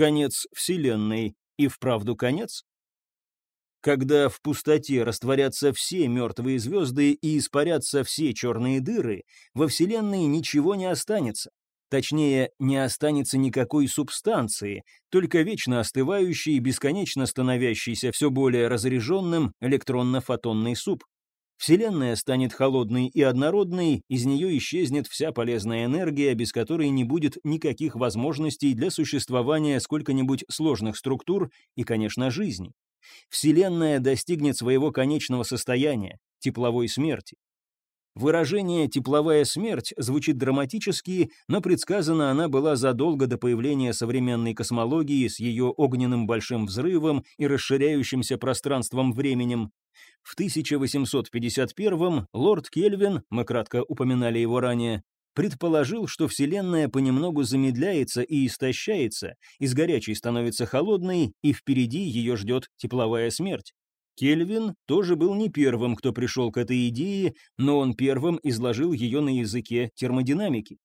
Конец Вселенной и вправду конец? Когда в пустоте растворятся все мертвые звезды и испарятся все черные дыры, во Вселенной ничего не останется. Точнее, не останется никакой субстанции, только вечно остывающий и бесконечно становящийся все более разряженным электронно-фотонный суп. Вселенная станет холодной и однородной, из нее исчезнет вся полезная энергия, без которой не будет никаких возможностей для существования сколько-нибудь сложных структур и, конечно, жизни. Вселенная достигнет своего конечного состояния — тепловой смерти. Выражение «тепловая смерть» звучит драматически, но предсказана она была задолго до появления современной космологии с ее огненным большим взрывом и расширяющимся пространством-временем. В 1851 лорд Кельвин, мы кратко упоминали его ранее, предположил, что Вселенная понемногу замедляется и истощается, из горячей становится холодной, и впереди ее ждет тепловая смерть. Кельвин тоже был не первым, кто пришел к этой идее, но он первым изложил ее на языке термодинамики.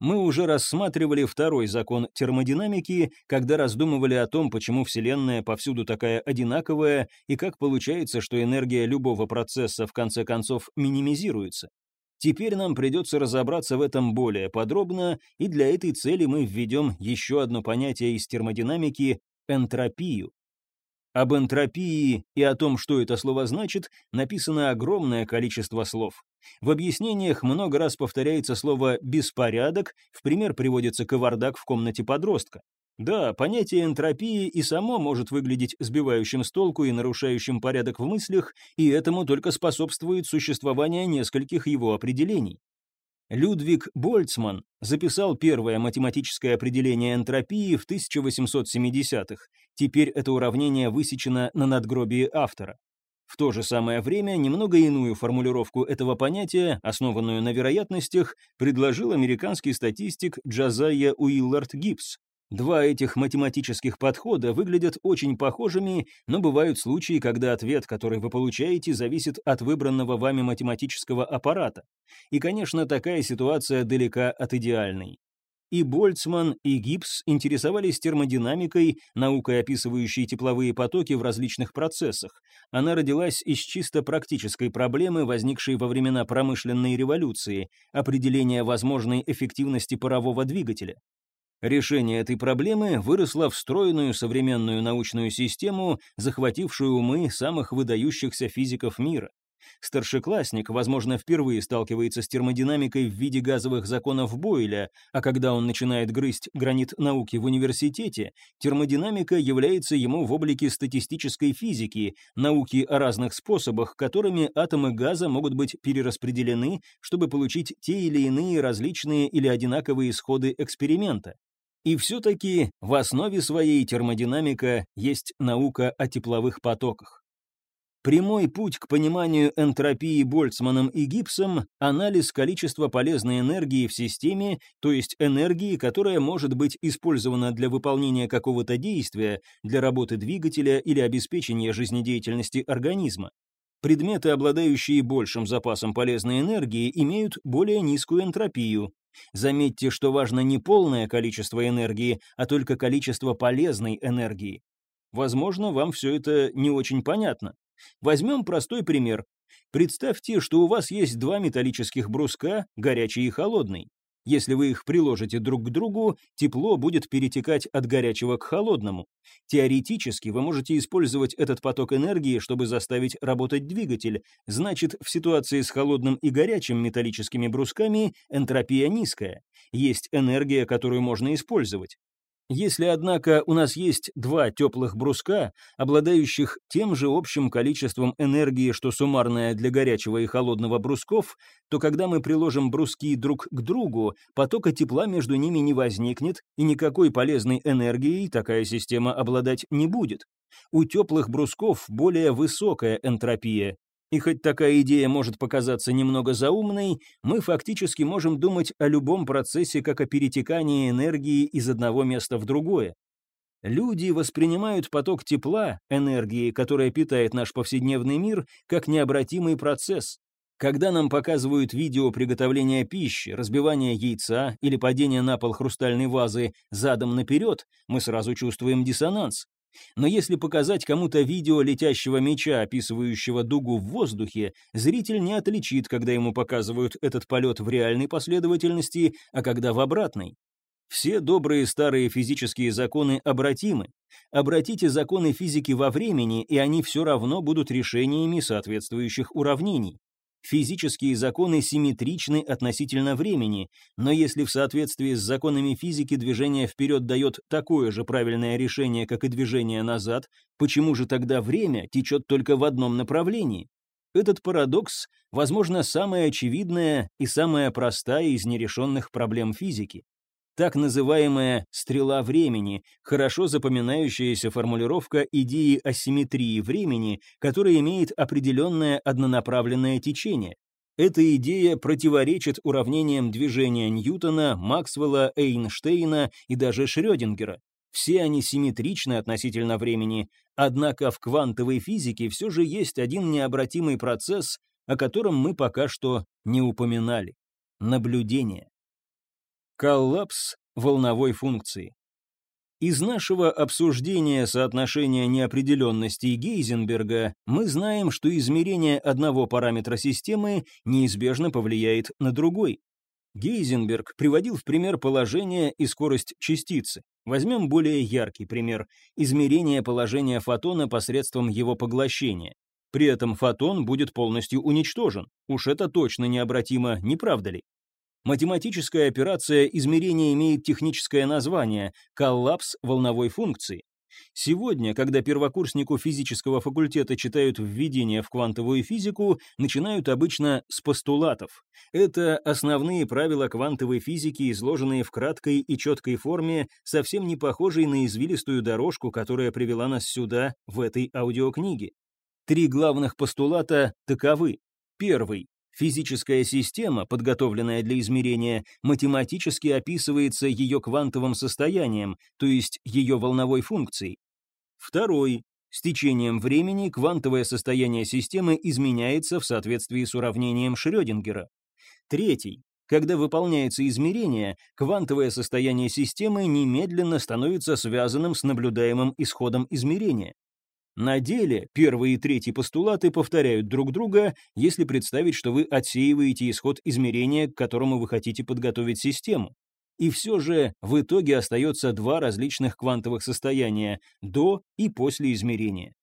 Мы уже рассматривали второй закон термодинамики, когда раздумывали о том, почему Вселенная повсюду такая одинаковая и как получается, что энергия любого процесса в конце концов минимизируется. Теперь нам придется разобраться в этом более подробно, и для этой цели мы введем еще одно понятие из термодинамики — энтропию. Об энтропии и о том, что это слово значит, написано огромное количество слов. В объяснениях много раз повторяется слово «беспорядок», в пример приводится кавардак в комнате подростка. Да, понятие энтропии и само может выглядеть сбивающим с толку и нарушающим порядок в мыслях, и этому только способствует существование нескольких его определений. Людвиг Больцман записал первое математическое определение энтропии в 1870-х. Теперь это уравнение высечено на надгробии автора. В то же самое время немного иную формулировку этого понятия, основанную на вероятностях, предложил американский статистик Джазайя Уиллард Гибс. Два этих математических подхода выглядят очень похожими, но бывают случаи, когда ответ, который вы получаете, зависит от выбранного вами математического аппарата. И, конечно, такая ситуация далека от идеальной. И Больцман, и Гибс интересовались термодинамикой, наукой, описывающей тепловые потоки в различных процессах. Она родилась из чисто практической проблемы, возникшей во времена промышленной революции, определения возможной эффективности парового двигателя. Решение этой проблемы выросло в стройную современную научную систему, захватившую умы самых выдающихся физиков мира. Старшеклассник, возможно, впервые сталкивается с термодинамикой в виде газовых законов Бойля, а когда он начинает грызть гранит науки в университете, термодинамика является ему в облике статистической физики, науки о разных способах, которыми атомы газа могут быть перераспределены, чтобы получить те или иные различные или одинаковые исходы эксперимента. И все-таки в основе своей термодинамика есть наука о тепловых потоках. Прямой путь к пониманию энтропии Больцманом и Гибсом – анализ количества полезной энергии в системе, то есть энергии, которая может быть использована для выполнения какого-то действия, для работы двигателя или обеспечения жизнедеятельности организма. Предметы, обладающие большим запасом полезной энергии, имеют более низкую энтропию, Заметьте, что важно не полное количество энергии, а только количество полезной энергии. Возможно, вам все это не очень понятно. Возьмем простой пример. Представьте, что у вас есть два металлических бруска, горячий и холодный. Если вы их приложите друг к другу, тепло будет перетекать от горячего к холодному. Теоретически вы можете использовать этот поток энергии, чтобы заставить работать двигатель. Значит, в ситуации с холодным и горячим металлическими брусками энтропия низкая. Есть энергия, которую можно использовать. Если, однако, у нас есть два теплых бруска, обладающих тем же общим количеством энергии, что суммарная для горячего и холодного брусков, то когда мы приложим бруски друг к другу, потока тепла между ними не возникнет, и никакой полезной энергией такая система обладать не будет. У теплых брусков более высокая энтропия, и хоть такая идея может показаться немного заумной, мы фактически можем думать о любом процессе как о перетекании энергии из одного места в другое. Люди воспринимают поток тепла, энергии, которая питает наш повседневный мир, как необратимый процесс. Когда нам показывают видео приготовления пищи, разбивания яйца или падения на пол хрустальной вазы задом наперед, мы сразу чувствуем диссонанс. Но если показать кому-то видео летящего мяча, описывающего дугу в воздухе, зритель не отличит, когда ему показывают этот полет в реальной последовательности, а когда в обратной. Все добрые старые физические законы обратимы. Обратите законы физики во времени, и они все равно будут решениями соответствующих уравнений. Физические законы симметричны относительно времени, но если в соответствии с законами физики движение вперед дает такое же правильное решение, как и движение назад, почему же тогда время течет только в одном направлении? Этот парадокс, возможно, самая очевидная и самая простая из нерешенных проблем физики. Так называемая «стрела времени» — хорошо запоминающаяся формулировка идеи асимметрии времени, которая имеет определенное однонаправленное течение. Эта идея противоречит уравнениям движения Ньютона, Максвелла, Эйнштейна и даже Шрёдингера. Все они симметричны относительно времени, однако в квантовой физике все же есть один необратимый процесс, о котором мы пока что не упоминали — наблюдение. Коллапс волновой функции. Из нашего обсуждения соотношения неопределенностей Гейзенберга мы знаем, что измерение одного параметра системы неизбежно повлияет на другой. Гейзенберг приводил в пример положение и скорость частицы. Возьмем более яркий пример – измерение положения фотона посредством его поглощения. При этом фотон будет полностью уничтожен. Уж это точно необратимо, не правда ли? Математическая операция измерения имеет техническое название – коллапс волновой функции. Сегодня, когда первокурснику физического факультета читают введение в квантовую физику, начинают обычно с постулатов. Это основные правила квантовой физики, изложенные в краткой и четкой форме, совсем не похожей на извилистую дорожку, которая привела нас сюда, в этой аудиокниге. Три главных постулата таковы. Первый. Физическая система, подготовленная для измерения, математически описывается ее квантовым состоянием, то есть ее волновой функцией. Второй. С течением времени квантовое состояние системы изменяется в соответствии с уравнением Шрёдингера. Третий. Когда выполняется измерение, квантовое состояние системы немедленно становится связанным с наблюдаемым исходом измерения. На деле первый и третий постулаты повторяют друг друга, если представить, что вы отсеиваете исход измерения, к которому вы хотите подготовить систему. И все же в итоге остается два различных квантовых состояния – до и после измерения.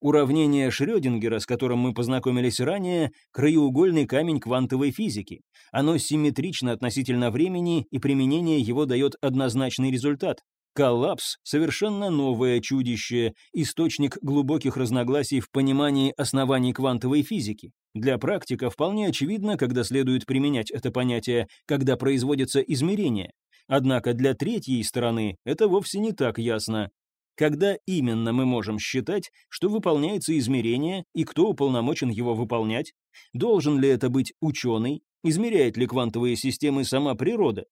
Уравнение Шрёдингера, с которым мы познакомились ранее, краеугольный камень квантовой физики. Оно симметрично относительно времени, и применение его дает однозначный результат. Коллапс — совершенно новое чудище, источник глубоких разногласий в понимании оснований квантовой физики. Для практика вполне очевидно, когда следует применять это понятие, когда производятся измерения. Однако для третьей стороны это вовсе не так ясно. Когда именно мы можем считать, что выполняется измерение и кто уполномочен его выполнять? Должен ли это быть ученый? Измеряет ли квантовые системы сама природа?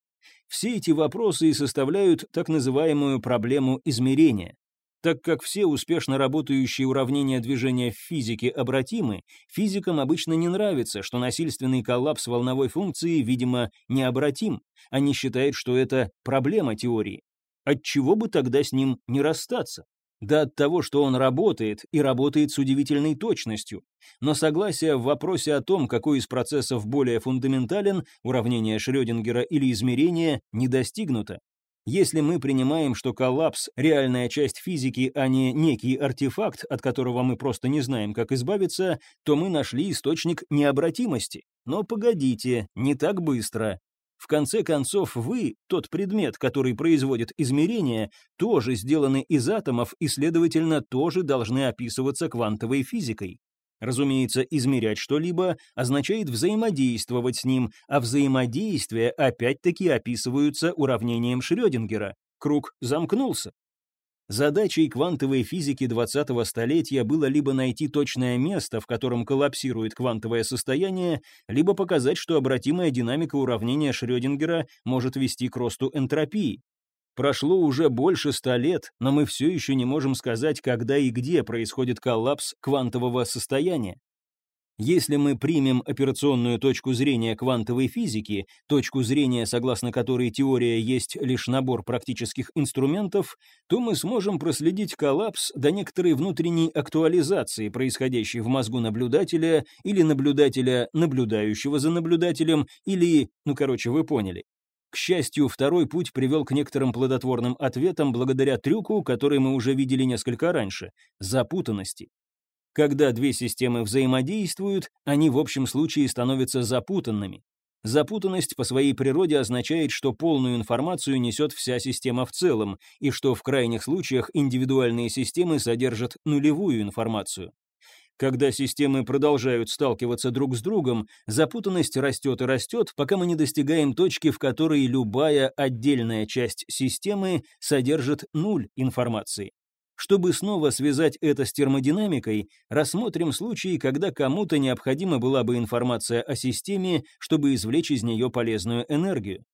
Все эти вопросы и составляют так называемую проблему измерения. Так как все успешно работающие уравнения движения в физике обратимы, физикам обычно не нравится, что насильственный коллапс волновой функции, видимо, необратим. Они считают, что это проблема теории. Отчего бы тогда с ним не расстаться? Да от того, что он работает, и работает с удивительной точностью. Но согласие в вопросе о том, какой из процессов более фундаментален, уравнение Шрёдингера или измерение, не достигнуто. Если мы принимаем, что коллапс – реальная часть физики, а не некий артефакт, от которого мы просто не знаем, как избавиться, то мы нашли источник необратимости. Но погодите, не так быстро. В конце концов, вы, тот предмет, который производит измерения, тоже сделаны из атомов и, следовательно, тоже должны описываться квантовой физикой. Разумеется, измерять что-либо означает взаимодействовать с ним, а взаимодействия опять-таки описываются уравнением Шрёдингера. Круг замкнулся. Задачей квантовой физики 20-го столетия было либо найти точное место, в котором коллапсирует квантовое состояние, либо показать, что обратимая динамика уравнения Шрёдингера может вести к росту энтропии. Прошло уже больше ста лет, но мы все еще не можем сказать, когда и где происходит коллапс квантового состояния. Если мы примем операционную точку зрения квантовой физики, точку зрения, согласно которой теория есть лишь набор практических инструментов, то мы сможем проследить коллапс до некоторой внутренней актуализации, происходящей в мозгу наблюдателя или наблюдателя, наблюдающего за наблюдателем, или, ну короче, вы поняли. К счастью, второй путь привел к некоторым плодотворным ответам благодаря трюку, который мы уже видели несколько раньше – запутанности. Когда две системы взаимодействуют, они в общем случае становятся запутанными. Запутанность по своей природе означает, что полную информацию несет вся система в целом, и что в крайних случаях индивидуальные системы содержат нулевую информацию. Когда системы продолжают сталкиваться друг с другом, запутанность растет и растет, пока мы не достигаем точки, в которой любая отдельная часть системы содержит нуль информации. Чтобы снова связать это с термодинамикой, рассмотрим случай, когда кому-то необходима была бы информация о системе, чтобы извлечь из нее полезную энергию.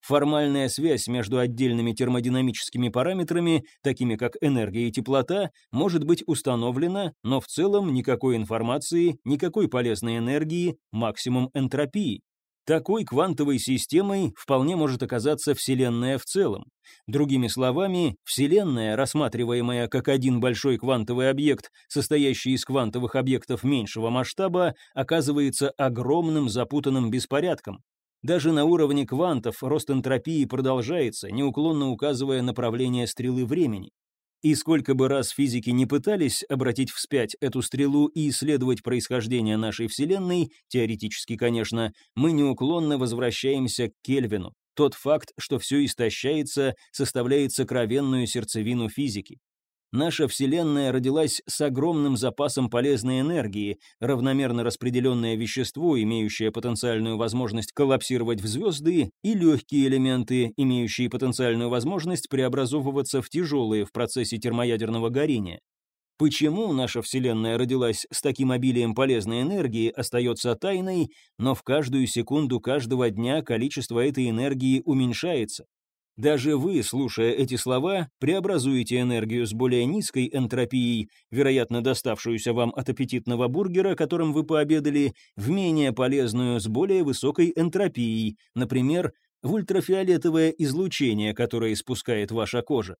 Формальная связь между отдельными термодинамическими параметрами, такими как энергия и теплота, может быть установлена, но в целом никакой информации, никакой полезной энергии, максимум энтропии. Такой квантовой системой вполне может оказаться Вселенная в целом. Другими словами, Вселенная, рассматриваемая как один большой квантовый объект, состоящий из квантовых объектов меньшего масштаба, оказывается огромным запутанным беспорядком. Даже на уровне квантов рост энтропии продолжается, неуклонно указывая направление стрелы времени. И сколько бы раз физики не пытались обратить вспять эту стрелу и исследовать происхождение нашей Вселенной, теоретически, конечно, мы неуклонно возвращаемся к Кельвину. Тот факт, что все истощается, составляет сокровенную сердцевину физики. Наша Вселенная родилась с огромным запасом полезной энергии, равномерно распределенное вещество, имеющее потенциальную возможность коллапсировать в звезды, и легкие элементы, имеющие потенциальную возможность преобразовываться в тяжелые в процессе термоядерного горения. Почему наша Вселенная родилась с таким обилием полезной энергии, остается тайной, но в каждую секунду каждого дня количество этой энергии уменьшается. Даже вы, слушая эти слова, преобразуете энергию с более низкой энтропией, вероятно, доставшуюся вам от аппетитного бургера, которым вы пообедали, в менее полезную с более высокой энтропией, например, в ультрафиолетовое излучение, которое испускает ваша кожа.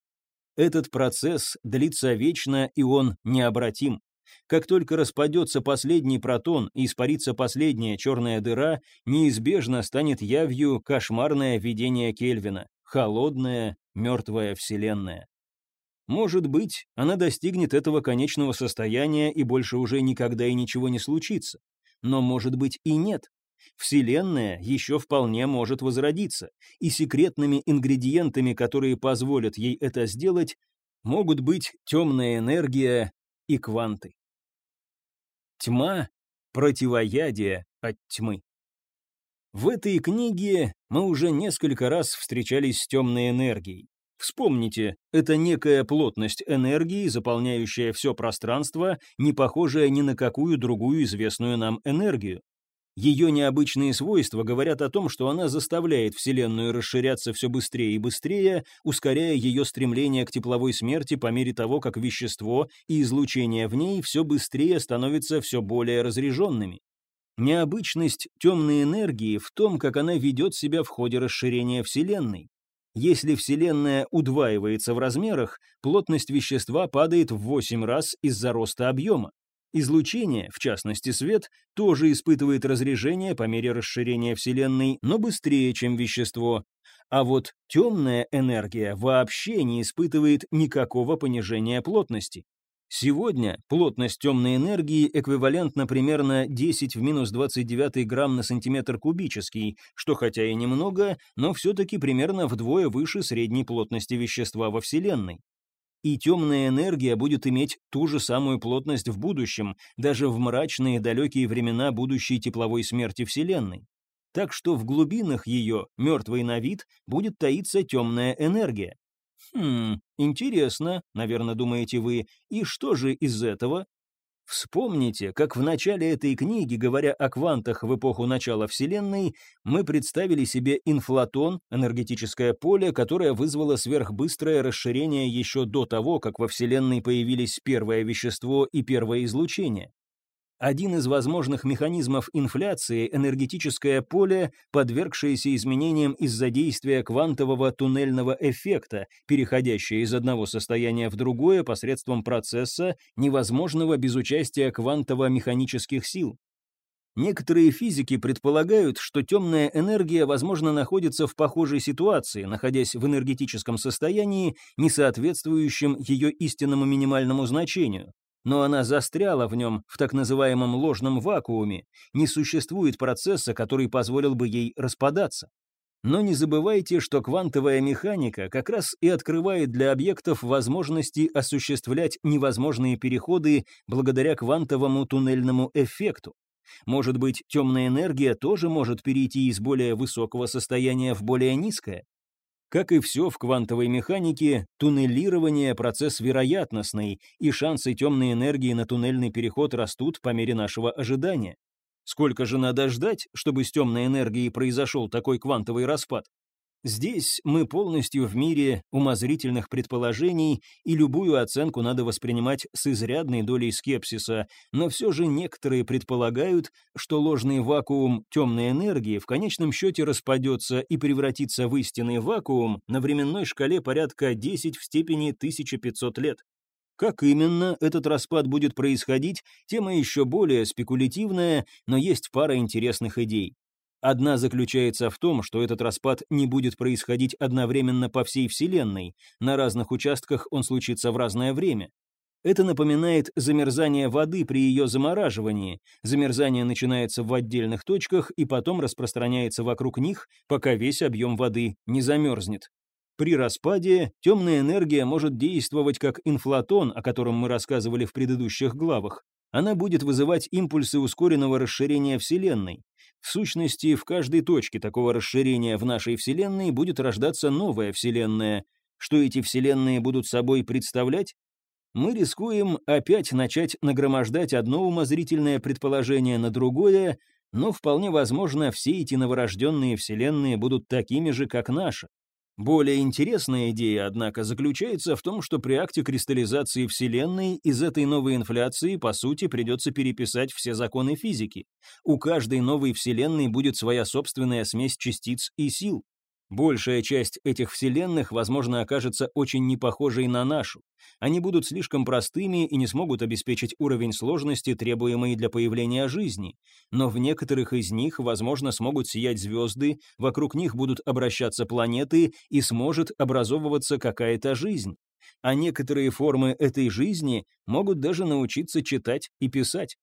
Этот процесс длится вечно, и он необратим. Как только распадется последний протон и испарится последняя черная дыра, неизбежно станет явью кошмарное видение Кельвина холодная, мертвая вселенная. Может быть, она достигнет этого конечного состояния и больше уже никогда и ничего не случится. Но может быть и нет. Вселенная еще вполне может возродиться, и секретными ингредиентами, которые позволят ей это сделать, могут быть темная энергия и кванты. Тьма — противоядие от тьмы. В этой книге мы уже несколько раз встречались с темной энергией. Вспомните, это некая плотность энергии, заполняющая все пространство, не похожая ни на какую другую известную нам энергию. Ее необычные свойства говорят о том, что она заставляет Вселенную расширяться все быстрее и быстрее, ускоряя ее стремление к тепловой смерти по мере того, как вещество и излучение в ней все быстрее становятся все более разряженными. Необычность темной энергии в том, как она ведет себя в ходе расширения Вселенной. Если Вселенная удваивается в размерах, плотность вещества падает в 8 раз из-за роста объема. Излучение, в частности свет, тоже испытывает разрежение по мере расширения Вселенной, но быстрее, чем вещество. А вот темная энергия вообще не испытывает никакого понижения плотности. Сегодня плотность темной энергии эквивалентна примерно 10 в минус 29 грамм на сантиметр кубический, что хотя и немного, но все-таки примерно вдвое выше средней плотности вещества во Вселенной. И темная энергия будет иметь ту же самую плотность в будущем, даже в мрачные далекие времена будущей тепловой смерти Вселенной. Так что в глубинах ее, мертвой на вид, будет таиться темная энергия. Хм, интересно, наверное, думаете вы, и что же из этого? Вспомните, как в начале этой книги, говоря о квантах в эпоху начала Вселенной, мы представили себе инфлатон, энергетическое поле, которое вызвало сверхбыстрое расширение еще до того, как во Вселенной появились первое вещество и первое излучение. Один из возможных механизмов инфляции – энергетическое поле, подвергшееся изменениям из-за действия квантового туннельного эффекта, переходящее из одного состояния в другое посредством процесса, невозможного без участия квантово-механических сил. Некоторые физики предполагают, что темная энергия, возможно, находится в похожей ситуации, находясь в энергетическом состоянии, не соответствующем ее истинному минимальному значению но она застряла в нем в так называемом ложном вакууме, не существует процесса, который позволил бы ей распадаться. Но не забывайте, что квантовая механика как раз и открывает для объектов возможности осуществлять невозможные переходы благодаря квантовому туннельному эффекту. Может быть, темная энергия тоже может перейти из более высокого состояния в более низкое? Как и все в квантовой механике, туннелирование – процесс вероятностный, и шансы темной энергии на туннельный переход растут по мере нашего ожидания. Сколько же надо ждать, чтобы с темной энергией произошел такой квантовый распад? Здесь мы полностью в мире умозрительных предположений, и любую оценку надо воспринимать с изрядной долей скепсиса, но все же некоторые предполагают, что ложный вакуум темной энергии в конечном счете распадется и превратится в истинный вакуум на временной шкале порядка 10 в степени 1500 лет. Как именно этот распад будет происходить, тема еще более спекулятивная, но есть пара интересных идей. Одна заключается в том, что этот распад не будет происходить одновременно по всей Вселенной, на разных участках он случится в разное время. Это напоминает замерзание воды при ее замораживании. Замерзание начинается в отдельных точках и потом распространяется вокруг них, пока весь объем воды не замерзнет. При распаде темная энергия может действовать как инфлатон, о котором мы рассказывали в предыдущих главах. Она будет вызывать импульсы ускоренного расширения Вселенной. В сущности, в каждой точке такого расширения в нашей Вселенной будет рождаться новая Вселенная. Что эти Вселенные будут собой представлять? Мы рискуем опять начать нагромождать одно умозрительное предположение на другое, но вполне возможно, все эти новорожденные Вселенные будут такими же, как наша. Более интересная идея, однако, заключается в том, что при акте кристаллизации Вселенной из этой новой инфляции, по сути, придется переписать все законы физики. У каждой новой Вселенной будет своя собственная смесь частиц и сил. Большая часть этих вселенных, возможно, окажется очень непохожей на нашу. Они будут слишком простыми и не смогут обеспечить уровень сложности, требуемый для появления жизни. Но в некоторых из них, возможно, смогут сиять звезды, вокруг них будут обращаться планеты и сможет образовываться какая-то жизнь. А некоторые формы этой жизни могут даже научиться читать и писать.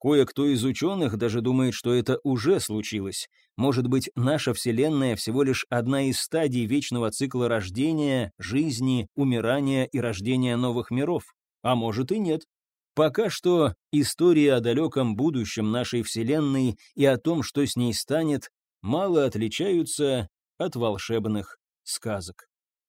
Кое-кто из ученых даже думает, что это уже случилось. Может быть, наша Вселенная всего лишь одна из стадий вечного цикла рождения, жизни, умирания и рождения новых миров. А может и нет. Пока что истории о далеком будущем нашей Вселенной и о том, что с ней станет, мало отличаются от волшебных сказок.